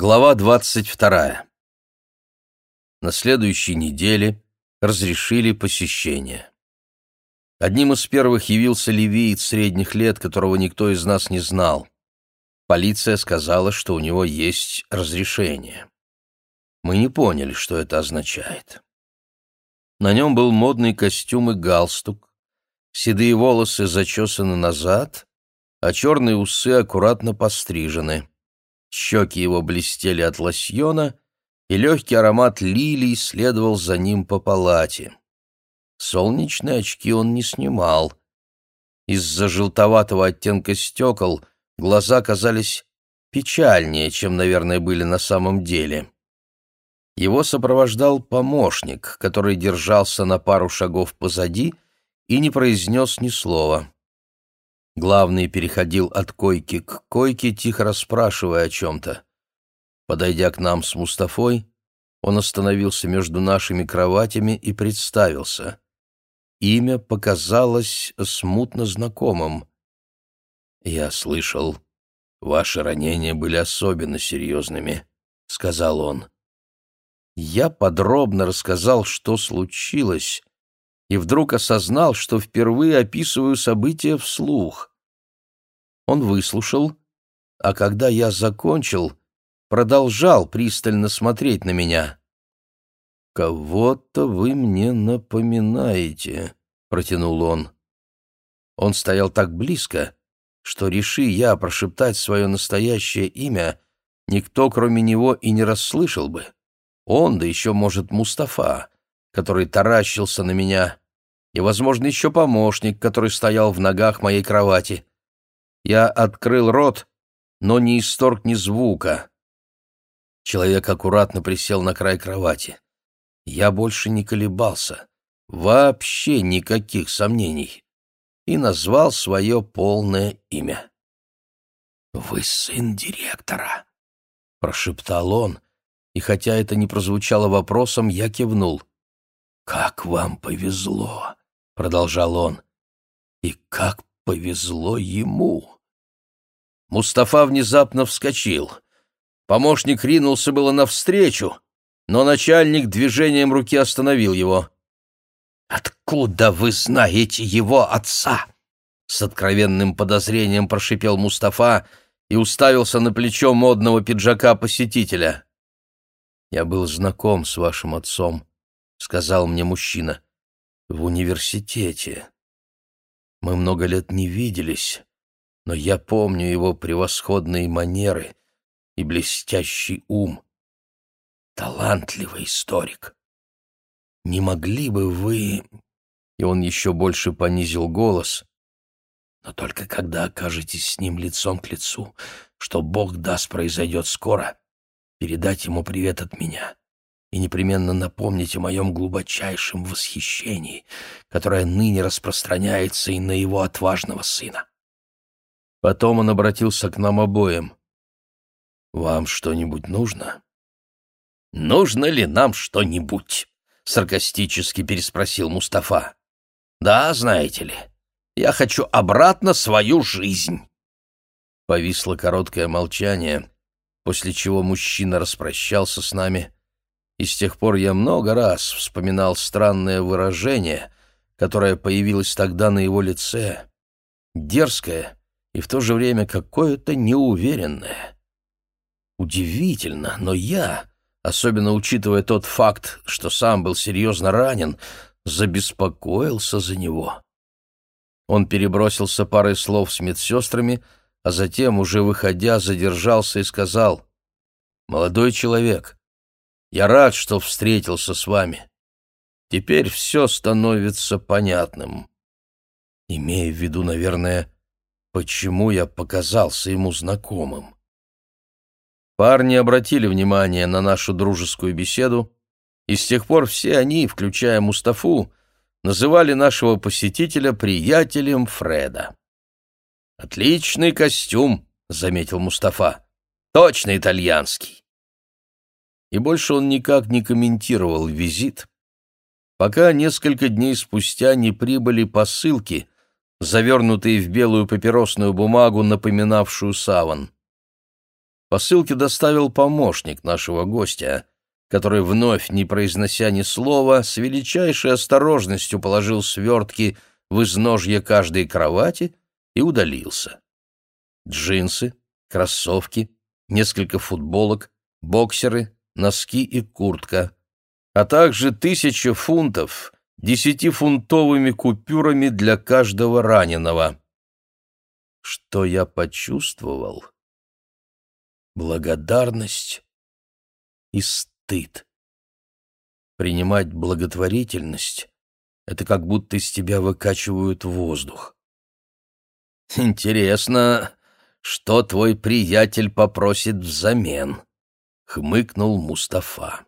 Глава двадцать вторая. На следующей неделе разрешили посещение. Одним из первых явился ливиец средних лет, которого никто из нас не знал. Полиция сказала, что у него есть разрешение. Мы не поняли, что это означает. На нем был модный костюм и галстук, седые волосы зачесаны назад, а черные усы аккуратно пострижены. Щеки его блестели от лосьона, и легкий аромат лилий следовал за ним по палате. Солнечные очки он не снимал. Из-за желтоватого оттенка стекол глаза казались печальнее, чем, наверное, были на самом деле. Его сопровождал помощник, который держался на пару шагов позади и не произнес ни слова. Главный переходил от койки к койке, тихо расспрашивая о чем-то. Подойдя к нам с Мустафой, он остановился между нашими кроватями и представился. Имя показалось смутно знакомым. «Я слышал, ваши ранения были особенно серьезными», — сказал он. Я подробно рассказал, что случилось, и вдруг осознал, что впервые описываю события вслух. Он выслушал, а когда я закончил, продолжал пристально смотреть на меня. «Кого-то вы мне напоминаете», — протянул он. Он стоял так близко, что, реши я прошептать свое настоящее имя, никто, кроме него, и не расслышал бы. Он, да еще, может, Мустафа, который таращился на меня, и, возможно, еще помощник, который стоял в ногах моей кровати. Я открыл рот, но не исторг ни звука. Человек аккуратно присел на край кровати. Я больше не колебался, вообще никаких сомнений, и назвал свое полное имя. «Вы сын директора», — прошептал он, и хотя это не прозвучало вопросом, я кивнул. «Как вам повезло!» — продолжал он. «И как повезло ему!» Мустафа внезапно вскочил. Помощник ринулся было навстречу, но начальник движением руки остановил его. «Откуда вы знаете его отца?» С откровенным подозрением прошипел Мустафа и уставился на плечо модного пиджака посетителя. «Я был знаком с вашим отцом», — сказал мне мужчина, — «в университете. Мы много лет не виделись, но я помню его превосходные манеры и блестящий ум. Талантливый историк. Не могли бы вы...» И он еще больше понизил голос. «Но только когда окажетесь с ним лицом к лицу, что Бог даст произойдет скоро, передать ему привет от меня и непременно напомнить о моем глубочайшем восхищении, которое ныне распространяется и на его отважного сына. Потом он обратился к нам обоим. «Вам что-нибудь нужно?» «Нужно ли нам что-нибудь?» — саркастически переспросил Мустафа. «Да, знаете ли, я хочу обратно свою жизнь». Повисло короткое молчание, после чего мужчина распрощался с нами, и с тех пор я много раз вспоминал странное выражение, которое появилось тогда на его лице, дерзкое и в то же время какое-то неуверенное. Удивительно, но я, особенно учитывая тот факт, что сам был серьезно ранен, забеспокоился за него. Он перебросился парой слов с медсестрами, а затем, уже выходя, задержался и сказал, «Молодой человек, я рад, что встретился с вами. Теперь все становится понятным». Имея в виду, наверное, почему я показался ему знакомым. Парни обратили внимание на нашу дружескую беседу, и с тех пор все они, включая Мустафу, называли нашего посетителя приятелем Фреда. «Отличный костюм», — заметил Мустафа. «Точно итальянский». И больше он никак не комментировал визит, пока несколько дней спустя не прибыли посылки, завернутые в белую папиросную бумагу, напоминавшую саван. Посылки доставил помощник нашего гостя, который, вновь не произнося ни слова, с величайшей осторожностью положил свертки в изножье каждой кровати и удалился. Джинсы, кроссовки, несколько футболок, боксеры, носки и куртка, а также тысяча фунтов десятифунтовыми купюрами для каждого раненого. Что я почувствовал? Благодарность и стыд. Принимать благотворительность — это как будто из тебя выкачивают воздух. Интересно, что твой приятель попросит взамен? — хмыкнул Мустафа.